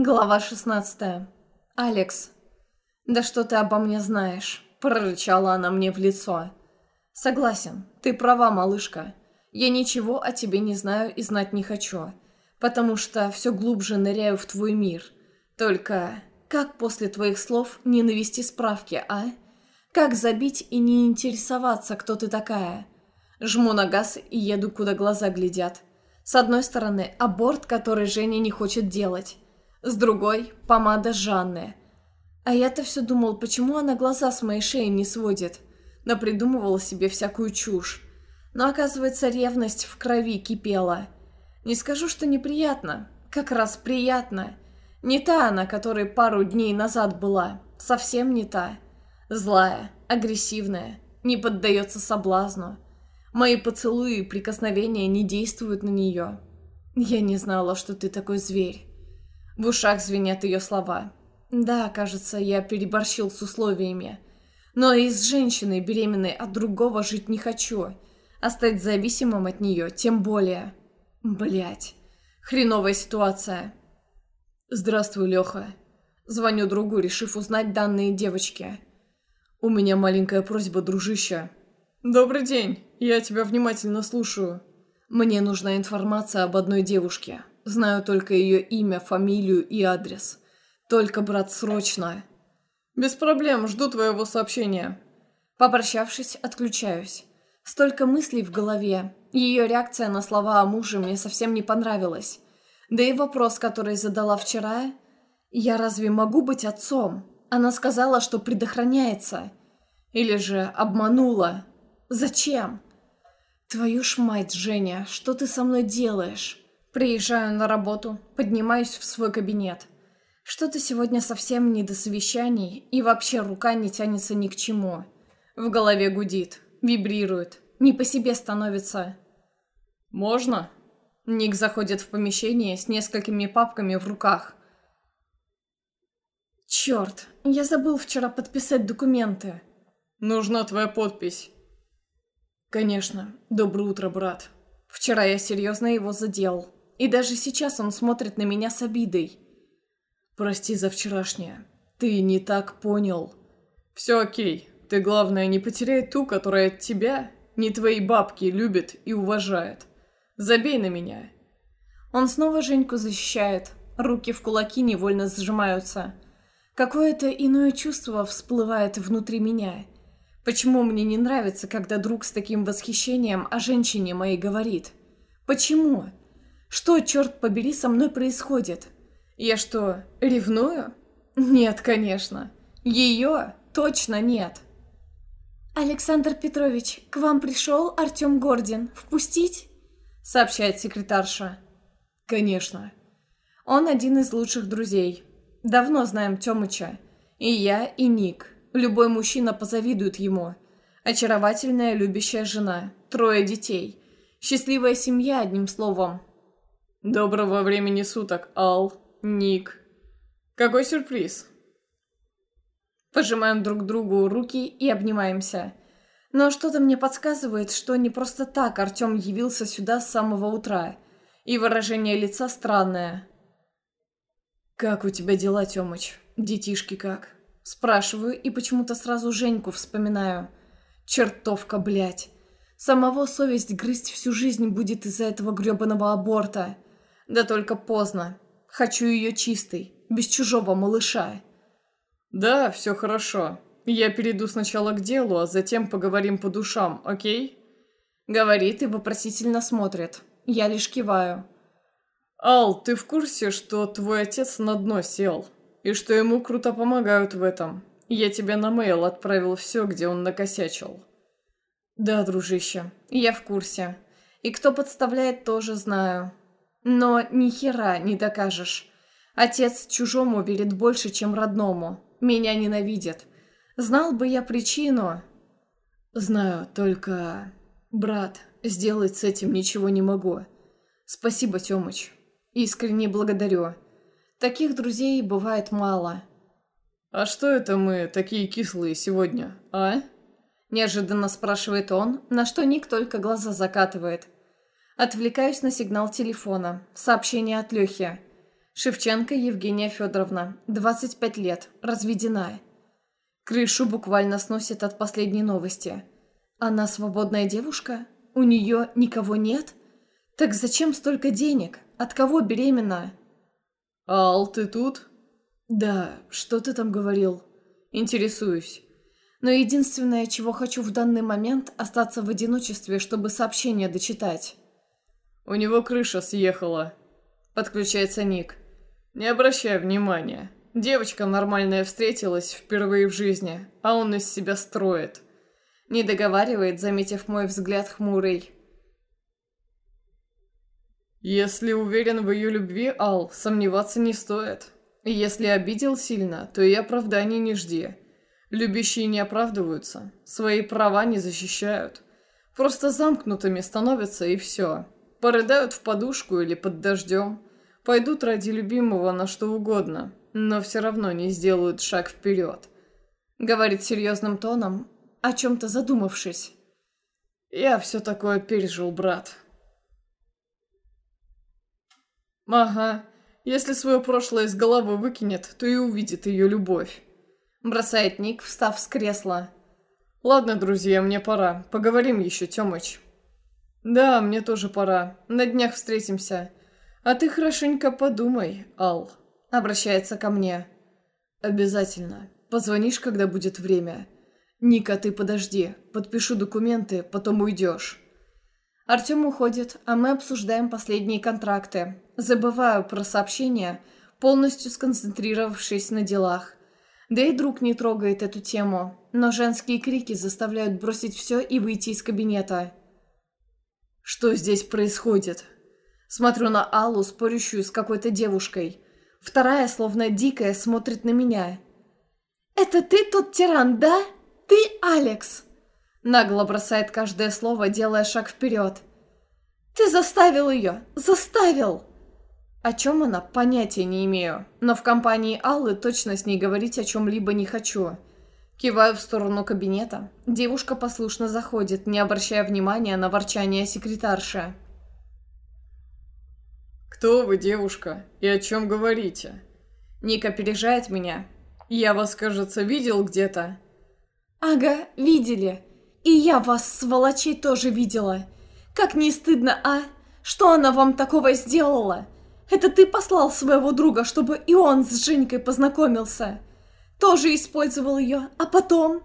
Глава 16. Алекс. «Да что ты обо мне знаешь?» – прорычала она мне в лицо. «Согласен, ты права, малышка. Я ничего о тебе не знаю и знать не хочу, потому что все глубже ныряю в твой мир. Только как после твоих слов не навести справки, а? Как забить и не интересоваться, кто ты такая?» Жму на газ и еду, куда глаза глядят. С одной стороны, аборт, который Женя не хочет делать. С другой – помада Жанны. А я-то все думал, почему она глаза с моей шеи не сводит. Напридумывала себе всякую чушь. Но оказывается, ревность в крови кипела. Не скажу, что неприятно. Как раз приятно. Не та она, которой пару дней назад была. Совсем не та. Злая, агрессивная, не поддается соблазну. Мои поцелуи и прикосновения не действуют на нее. Я не знала, что ты такой зверь. В ушах звенят ее слова. Да, кажется, я переборщил с условиями. Но и с женщиной, беременной от другого, жить не хочу. А стать зависимым от нее тем более. Блять. Хреновая ситуация. Здравствуй, Леха. Звоню другу, решив узнать данные девочки. У меня маленькая просьба, дружище. Добрый день. Я тебя внимательно слушаю. Мне нужна информация об одной девушке. Знаю только ее имя, фамилию и адрес. Только, брат, срочно. Без проблем, жду твоего сообщения. Попрощавшись, отключаюсь. Столько мыслей в голове. Ее реакция на слова о муже мне совсем не понравилась. Да и вопрос, который задала вчера... «Я разве могу быть отцом?» Она сказала, что предохраняется. Или же обманула. Зачем? Твою ж мать, Женя, что ты со мной делаешь? Приезжаю на работу, поднимаюсь в свой кабинет. Что-то сегодня совсем не до совещаний, и вообще рука не тянется ни к чему. В голове гудит, вибрирует, не по себе становится. «Можно?» Ник заходит в помещение с несколькими папками в руках. «Черт, я забыл вчера подписать документы». «Нужна твоя подпись». «Конечно. Доброе утро, брат. Вчера я серьезно его задел». И даже сейчас он смотрит на меня с обидой. «Прости за вчерашнее. Ты не так понял». «Все окей. Ты, главное, не потеряй ту, которая тебя, не твои бабки, любит и уважает. Забей на меня». Он снова Женьку защищает. Руки в кулаки невольно сжимаются. Какое-то иное чувство всплывает внутри меня. Почему мне не нравится, когда друг с таким восхищением о женщине моей говорит? Почему? Что, черт побери, со мной происходит? Я что, ревную? Нет, конечно. Ее точно нет. «Александр Петрович, к вам пришел Артем Гордин. Впустить?» Сообщает секретарша. «Конечно. Он один из лучших друзей. Давно знаем Тёмыча. И я, и Ник. Любой мужчина позавидует ему. Очаровательная, любящая жена. Трое детей. Счастливая семья, одним словом. Доброго времени суток, Ал, Ник. Какой сюрприз? Пожимаем друг другу руки и обнимаемся. Но что-то мне подсказывает, что не просто так Артем явился сюда с самого утра. И выражение лица странное. «Как у тебя дела, Тёмыч? Детишки как?» Спрашиваю и почему-то сразу Женьку вспоминаю. Чертовка, блядь. Самого совесть грызть всю жизнь будет из-за этого грёбаного аборта. Да только поздно. Хочу ее чистой, без чужого малыша. Да, все хорошо. Я перейду сначала к делу, а затем поговорим по душам, окей? Говорит и вопросительно смотрит. Я лишь киваю. Ал, ты в курсе, что твой отец на дно сел? И что ему круто помогают в этом? Я тебе на мейл отправил все, где он накосячил. Да, дружище, я в курсе. И кто подставляет, тоже знаю. Но ни хера не докажешь. Отец чужому верит больше, чем родному. Меня ненавидит. Знал бы я причину. Знаю, только... Брат, сделать с этим ничего не могу. Спасибо, Тёмыч. Искренне благодарю. Таких друзей бывает мало. А что это мы такие кислые сегодня, а? Неожиданно спрашивает он, на что Ник только глаза закатывает. Отвлекаюсь на сигнал телефона. Сообщение от Лёхи. Шевченко Евгения Федоровна, 25 лет, разведена. Крышу буквально сносит от последней новости. Она свободная девушка? У нее никого нет? Так зачем столько денег? От кого беременна? «Ал, ты тут?» «Да, что ты там говорил?» «Интересуюсь. Но единственное, чего хочу в данный момент, остаться в одиночестве, чтобы сообщение дочитать». «У него крыша съехала», — подключается Ник. «Не обращай внимания. Девочка нормальная встретилась впервые в жизни, а он из себя строит». Не договаривает, заметив мой взгляд хмурый. «Если уверен в ее любви, Ал, сомневаться не стоит. Если обидел сильно, то и оправданий не жди. Любящие не оправдываются, свои права не защищают. Просто замкнутыми становятся и все. Порыдают в подушку или под дождем. Пойдут ради любимого на что угодно, но все равно не сделают шаг вперед. Говорит серьезным тоном, о чем-то задумавшись. Я все такое пережил, брат. Ага, если свое прошлое из головы выкинет, то и увидит ее любовь. Бросает Ник, встав с кресла. Ладно, друзья, мне пора. Поговорим еще, Тёмыч. Да, мне тоже пора. На днях встретимся. А ты хорошенько подумай, Ал. Обращается ко мне. Обязательно. Позвонишь, когда будет время. Ника, ты подожди. Подпишу документы, потом уйдешь. Артем уходит, а мы обсуждаем последние контракты. Забываю про сообщения, полностью сконцентрировавшись на делах. Да и друг не трогает эту тему, но женские крики заставляют бросить все и выйти из кабинета. Что здесь происходит? Смотрю на Аллу, спорящую с какой-то девушкой. Вторая, словно дикая, смотрит на меня. «Это ты тот тиран, да? Ты Алекс!» Нагло бросает каждое слово, делая шаг вперед. «Ты заставил ее! Заставил!» О чем она, понятия не имею, но в компании Аллы точно с ней говорить о чем-либо не хочу. Киваю в сторону кабинета. Девушка послушно заходит, не обращая внимания на ворчание секретарши. «Кто вы, девушка? И о чем говорите?» Ник опережает меня. «Я вас, кажется, видел где-то?» «Ага, видели. И я вас, сволочей, тоже видела. Как не стыдно, а? Что она вам такого сделала? Это ты послал своего друга, чтобы и он с Женькой познакомился. Тоже использовал ее, а потом...»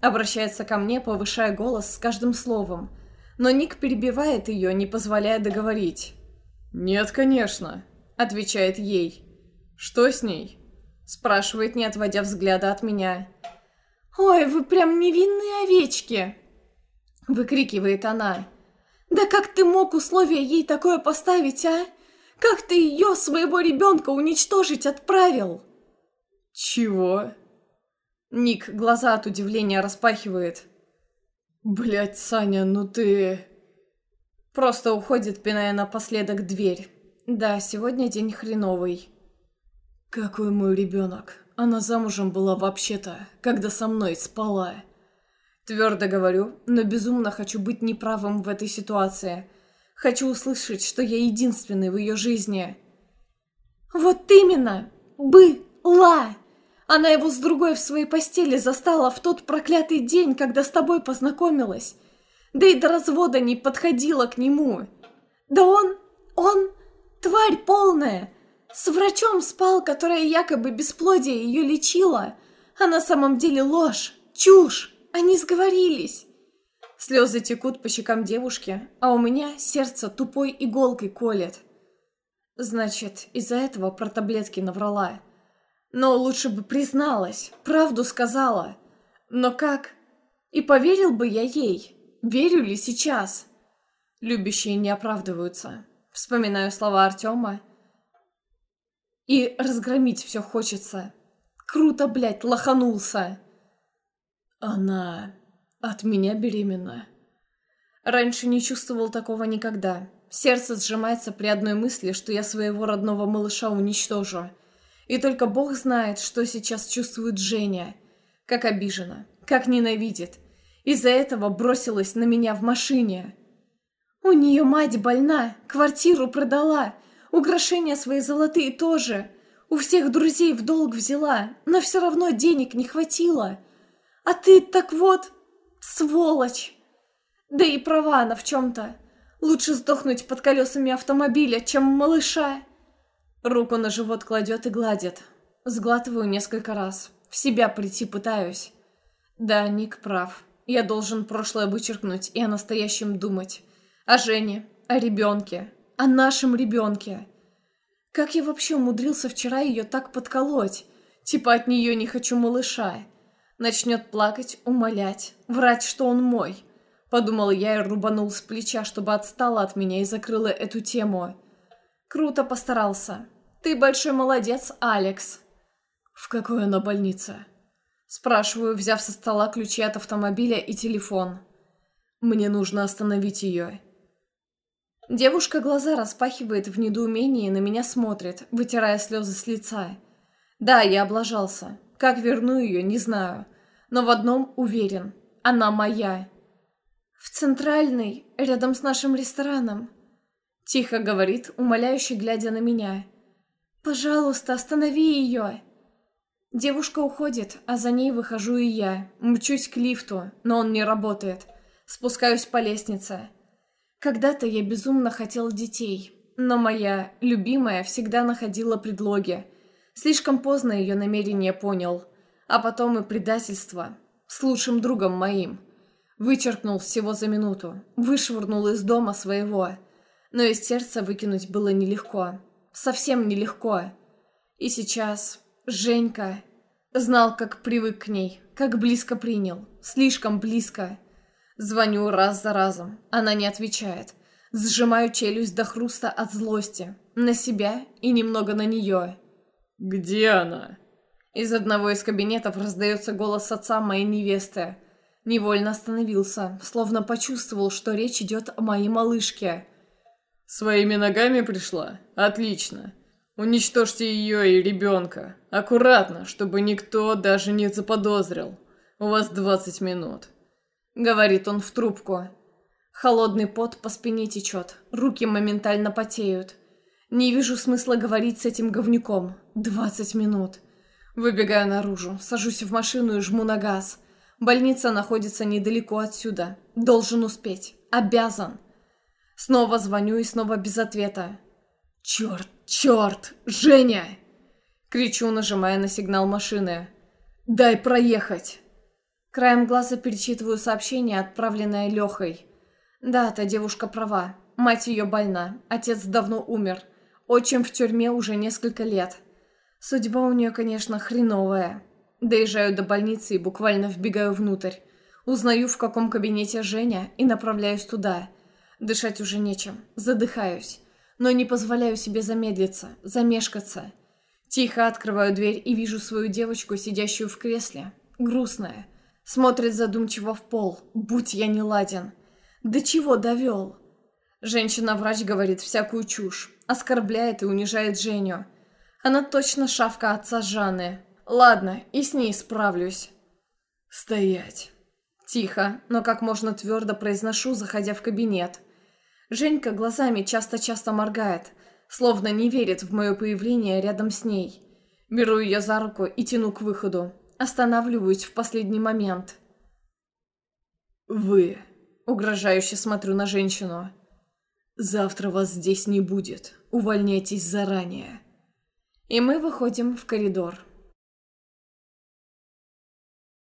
Обращается ко мне, повышая голос с каждым словом. Но Ник перебивает ее, не позволяя договорить. «Нет, конечно», — отвечает ей. «Что с ней?» — спрашивает, не отводя взгляда от меня. «Ой, вы прям невинные овечки!» — выкрикивает она. «Да как ты мог условия ей такое поставить, а? Как ты ее, своего ребенка, уничтожить отправил?» «Чего?» Ник глаза от удивления распахивает. Блять, Саня, ну ты...» Просто уходит, пиная напоследок дверь. Да, сегодня день хреновый. «Какой мой ребенок? Она замужем была вообще-то, когда со мной спала». Твердо говорю, но безумно хочу быть неправым в этой ситуации. Хочу услышать, что я единственный в ее жизни. «Вот именно! Была!» Она его с другой в своей постели застала в тот проклятый день, когда с тобой познакомилась. Да и до развода не подходила к нему. Да он... он... тварь полная. С врачом спал, которая якобы бесплодие ее лечила. А на самом деле ложь, чушь. Они сговорились. Слезы текут по щекам девушки, а у меня сердце тупой иголкой колет. Значит, из-за этого про таблетки наврала. Но лучше бы призналась, правду сказала. Но как? И поверил бы я ей. Верю ли сейчас? Любящие не оправдываются. Вспоминаю слова Артема. И разгромить все хочется. Круто, блядь, лоханулся. Она от меня беременна. Раньше не чувствовал такого никогда. Сердце сжимается при одной мысли, что я своего родного малыша уничтожу. И только Бог знает, что сейчас чувствует Женя. Как обижена, как ненавидит. Из-за этого бросилась на меня в машине. У нее мать больна, квартиру продала. Украшения свои золотые тоже. У всех друзей в долг взяла, но все равно денег не хватило. А ты так вот, сволочь. Да и права она в чем-то. Лучше сдохнуть под колесами автомобиля, чем малыша. Руку на живот кладет и гладит. Сглатываю несколько раз. В себя прийти пытаюсь. Да, Ник прав. Я должен прошлое вычеркнуть и о настоящем думать. О Жене, о ребенке, о нашем ребенке. Как я вообще умудрился вчера ее так подколоть? Типа от нее не хочу малыша. Начнет плакать, умолять, врать, что он мой. Подумал я и рубанул с плеча, чтобы отстала от меня и закрыла эту тему. Круто постарался. Ты большой молодец, Алекс. В какой она больнице? Спрашиваю, взяв со стола ключи от автомобиля и телефон. Мне нужно остановить ее. Девушка глаза распахивает в недоумении и на меня смотрит, вытирая слезы с лица. Да, я облажался. Как верну ее, не знаю. Но в одном уверен. Она моя. В центральной, рядом с нашим рестораном. Тихо говорит, умоляюще глядя на меня. «Пожалуйста, останови ее!» Девушка уходит, а за ней выхожу и я. Мчусь к лифту, но он не работает. Спускаюсь по лестнице. Когда-то я безумно хотел детей, но моя любимая всегда находила предлоги. Слишком поздно ее намерение понял. А потом и предательство. С лучшим другом моим. Вычеркнул всего за минуту. Вышвырнул из дома своего. Но из сердца выкинуть было нелегко. Совсем нелегко. И сейчас... Женька... Знал, как привык к ней, как близко принял. Слишком близко. Звоню раз за разом. Она не отвечает. Сжимаю челюсть до хруста от злости. На себя и немного на нее. «Где она?» Из одного из кабинетов раздается голос отца моей невесты. Невольно остановился, словно почувствовал, что речь идет о моей малышке. «Своими ногами пришла? Отлично. Уничтожьте ее и ребенка. Аккуратно, чтобы никто даже не заподозрил. У вас двадцать минут». — говорит он в трубку. Холодный пот по спине течет, руки моментально потеют. Не вижу смысла говорить с этим говнюком. Двадцать минут. Выбегаю наружу, сажусь в машину и жму на газ. Больница находится недалеко отсюда. Должен успеть. Обязан. Снова звоню и снова без ответа. «Черт, черт! Женя!» Кричу, нажимая на сигнал машины. «Дай проехать!» Краем глаза перечитываю сообщение, отправленное Лехой. Да, та девушка права. Мать ее больна, отец давно умер. Отчим в тюрьме уже несколько лет. Судьба у нее, конечно, хреновая. Доезжаю до больницы и буквально вбегаю внутрь. Узнаю, в каком кабинете Женя, и направляюсь туда. Дышать уже нечем. Задыхаюсь. Но не позволяю себе замедлиться, замешкаться. Тихо открываю дверь и вижу свою девочку, сидящую в кресле. Грустная. Смотрит задумчиво в пол. Будь я не ладен. До чего довел? Женщина-врач говорит всякую чушь. Оскорбляет и унижает Женю. Она точно шавка отца Жанны. Ладно, и с ней справлюсь. Стоять. Тихо, но как можно твердо произношу, заходя в кабинет. Женька глазами часто-часто моргает, словно не верит в мое появление рядом с ней. Беру ее за руку и тяну к выходу. Останавливаюсь в последний момент. «Вы...» — угрожающе смотрю на женщину. «Завтра вас здесь не будет. Увольняйтесь заранее». И мы выходим в коридор.